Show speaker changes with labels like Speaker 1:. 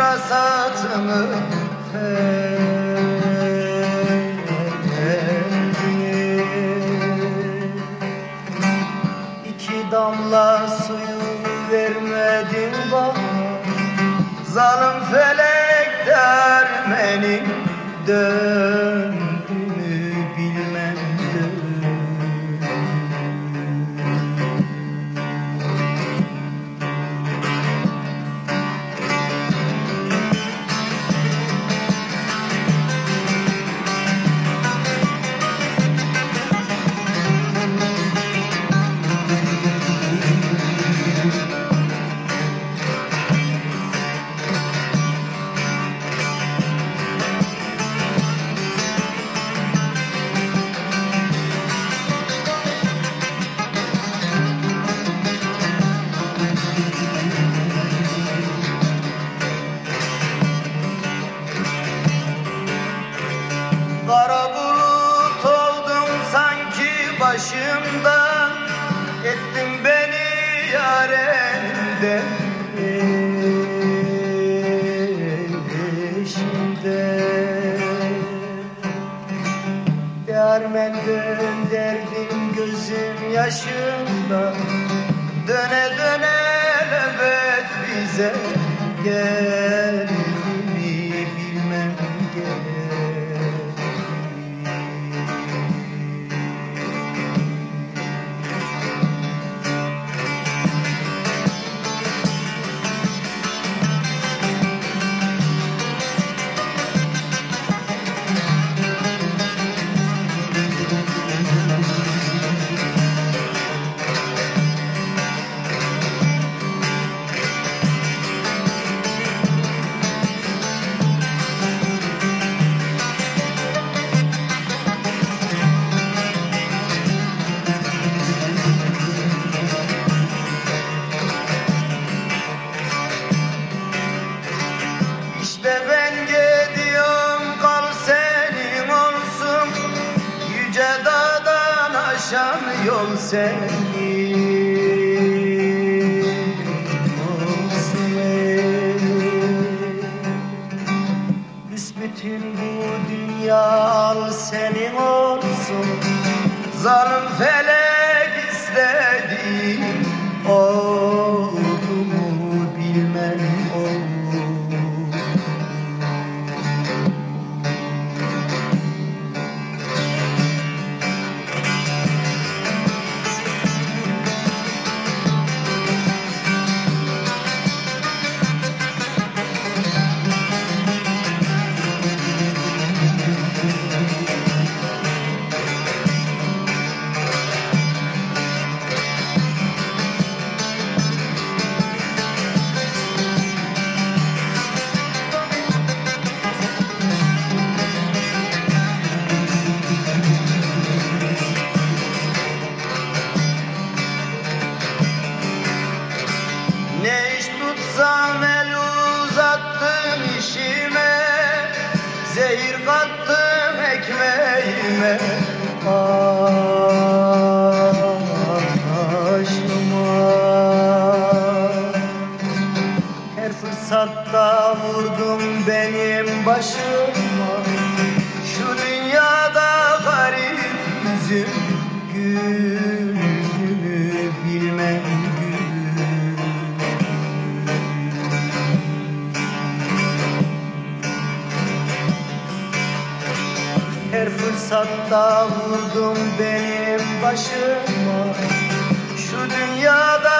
Speaker 1: hasatımı verdim İki damla suyu vermedin bana. Zalim felek dermenin döndüğünü başımda Ettin beni yarende eşimde Dermen dön derdim gözüm yaşımda olsun Büsbütün bu dünya al senin olsun. Zalim felek Zehir kattım ekmeğime. Aşıma Her fırsatta vurdum benim başıma. Şu dünyada garip yüzüm Gülünü Her fırsatta vurdum benim başıma. Şu dünyada